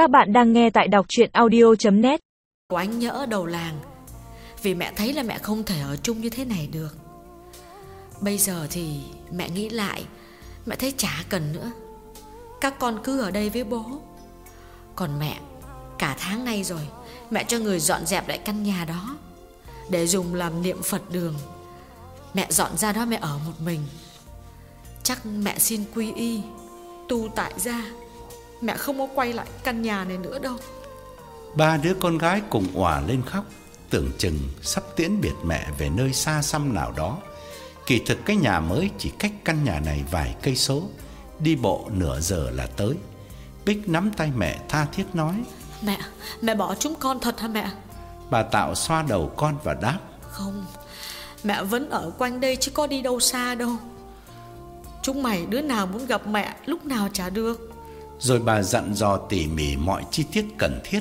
Các bạn đang nghe tại đọc chuyện audio.net của anh nhỡ đầu làng, Vì mẹ thấy là mẹ không thể ở chung như thế này được. Bây giờ thì mẹ nghĩ lại, Mẹ thấy chả cần nữa. Các con cứ ở đây với bố. Còn mẹ, Cả tháng nay rồi, Mẹ cho người dọn dẹp lại căn nhà đó. Để dùng làm niệm Phật đường, Mẹ dọn ra đó mẹ ở một mình. Chắc mẹ xin quy y, Tu tại gia. Mẹ không có quay lại căn nhà này nữa đâu. Ba đứa con gái cùng òa lên khóc Tưởng chừng sắp tiễn biệt mẹ về nơi xa xăm nào đó. Kỳ thực cái nhà mới chỉ cách căn nhà này vài cây số Đi bộ nửa giờ là tới. Bích nắm tay mẹ tha thiết nói Mẹ, mẹ bỏ chúng con thật hả mẹ? Bà Tạo xoa đầu con và đáp Không, mẹ vẫn ở quanh đây chứ có đi đâu xa đâu. Chúng mày đứa nào muốn gặp mẹ lúc nào chả được rồi bà dặn dò tỉ mỉ mọi chi tiết cần thiết.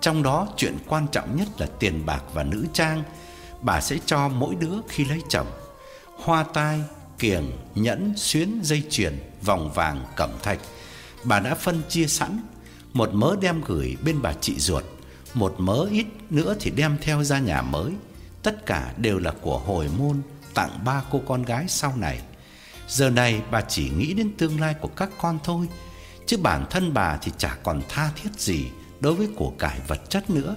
Trong đó chuyện quan trọng nhất là tiền bạc và nữ trang. Bà sẽ cho mỗi đứa khi lấy chồng. Hoa tai, kiềng, nhẫn, xuyến, dây chuyền, vòng vàng, cẩm thạch. Bà đã phân chia sẵn. Một mớ đem gửi bên bà chị ruột. Một mớ ít nữa thì đem theo ra nhà mới. Tất cả đều là của hồi môn Tặng ba cô con gái sau này. Giờ này bà chỉ nghĩ đến tương lai của các con thôi. Chứ bản thân bà thì chả còn tha thiết gì Đối với của cải vật chất nữa.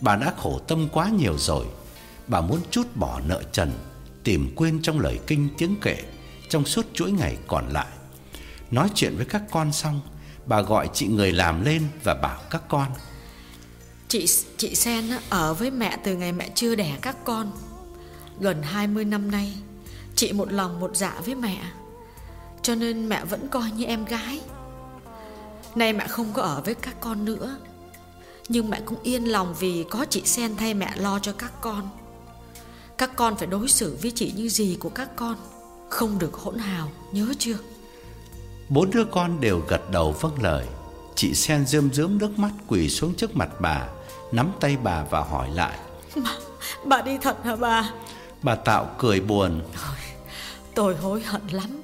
Bà đã khổ tâm quá nhiều rồi. Bà muốn chút bỏ nợ trần, Tìm quên trong lời kinh tiếng kệ, Trong suốt chuỗi ngày còn lại. Nói chuyện với các con xong, Bà gọi chị người làm lên và bảo các con. Chị chị Sen ở với mẹ từ ngày mẹ chưa đẻ các con. Gần 20 năm nay, Chị một lòng một dạ với mẹ. Cho nên mẹ vẫn coi như em gái. Nay mẹ không có ở với các con nữa. Nhưng mẹ cũng yên lòng vì có chị Sen thay mẹ lo cho các con. Các con phải đối xử với chị như gì của các con. Không được hỗn hào, nhớ chưa? Bốn đứa con đều gật đầu vâng lời. Chị Sen rơm rớm nước mắt quỳ xuống trước mặt bà Nắm tay bà và hỏi lại. Bà, bà đi thật hả bà? Bà Tạo cười buồn. Tôi hối hận lắm.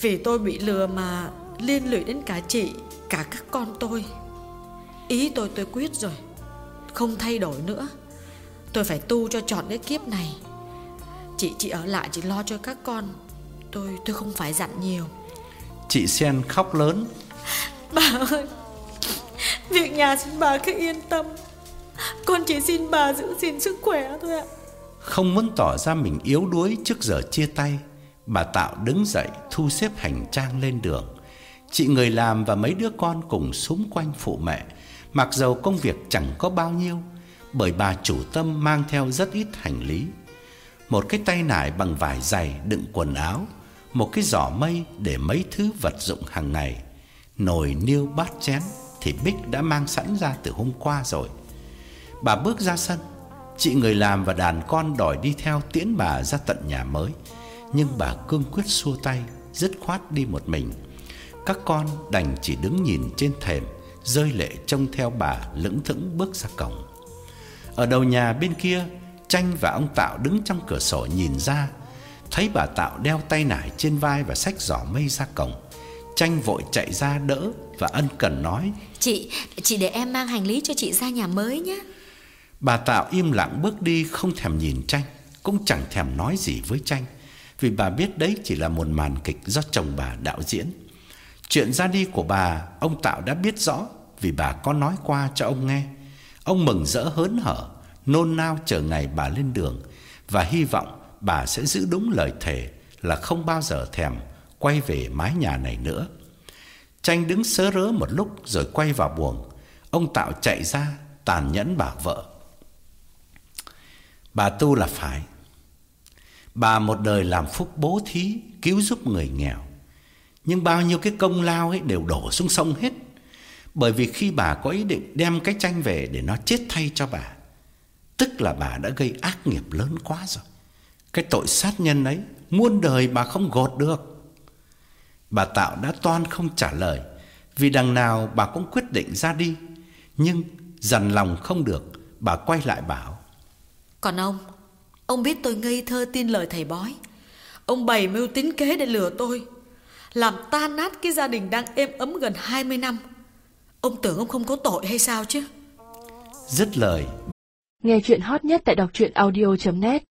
Vì tôi bị lừa mà liên lụy đến cả chị Cả các con tôi. Ý tôi tôi quyết rồi Không thay đổi nữa. Tôi phải tu cho trọn cái kiếp này. Chị chị ở lại chỉ lo cho các con. Tôi tôi không phải dặn nhiều. Chị Sen khóc lớn. Bà ơi Việc nhà xin bà cứ yên tâm. Con chỉ xin bà giữ gìn sức khỏe thôi ạ. Không muốn tỏ ra mình yếu đuối trước giờ chia tay Bà Tạo đứng dậy thu xếp hành trang lên đường Chị người làm và mấy đứa con cùng súng quanh phụ mẹ. Mặc dầu công việc chẳng có bao nhiêu, Bởi bà chủ tâm mang theo rất ít hành lý. Một cái tay nải bằng vải dày đựng quần áo, Một cái giỏ mây để mấy thứ vật dụng hàng ngày. Nồi niêu bát chén Thì Bích đã mang sẵn ra từ hôm qua rồi. Bà bước ra sân, Chị người làm và đàn con đòi đi theo tiễn bà ra tận nhà mới. Nhưng bà cương quyết xua tay, Dứt khoát đi một mình. Các con đành chỉ đứng nhìn trên thềm Rơi lệ trông theo bà lững thững bước ra cổng. Ở đầu nhà bên kia Tranh và ông Tạo đứng trong cửa sổ nhìn ra. Thấy bà Tạo đeo tay nải trên vai và xách giỏ mây ra cổng Tranh vội chạy ra đỡ và ân cần nói Chị, chị để em mang hành lý cho chị ra nhà mới nhé. Bà Tạo im lặng bước đi không thèm nhìn Tranh Cũng chẳng thèm nói gì với Tranh Vì bà biết đấy chỉ là một màn kịch do chồng bà đạo diễn Chuyện ra đi của bà, Ông Tạo đã biết rõ, Vì bà có nói qua cho ông nghe. Ông mừng rỡ hớn hở, Nôn nao chờ ngày bà lên đường, Và hy vọng bà sẽ giữ đúng lời thề Là không bao giờ thèm Quay về mái nhà này nữa. Tranh đứng sớ rớ một lúc Rồi quay vào buồng. Ông Tạo chạy ra, tàn nhẫn bảo vợ. Bà tu là phải. Bà một đời làm phúc bố thí, Cứu giúp người nghèo. Nhưng bao nhiêu cái công lao ấy Đều đổ xuống sông hết. Bởi vì khi bà có ý định đem cái tranh về Để nó chết thay cho bà, Tức là bà đã gây ác nghiệp lớn quá rồi. Cái tội sát nhân ấy, Muôn đời bà không gột được. Bà Tạo đã toan không trả lời, Vì đằng nào bà cũng quyết định ra đi, Nhưng dằn lòng không được, Bà quay lại bảo. Còn ông Ông biết tôi ngây thơ tin lời thầy bói. Ông bày mưu tính kế để lừa tôi. Làm tan nát cái gia đình đang êm ấm gần 20 năm. Ông tưởng ông không có tội hay sao chứ? Dứt lời. Nghe chuyện hot nhất tại đọc truyện audio.net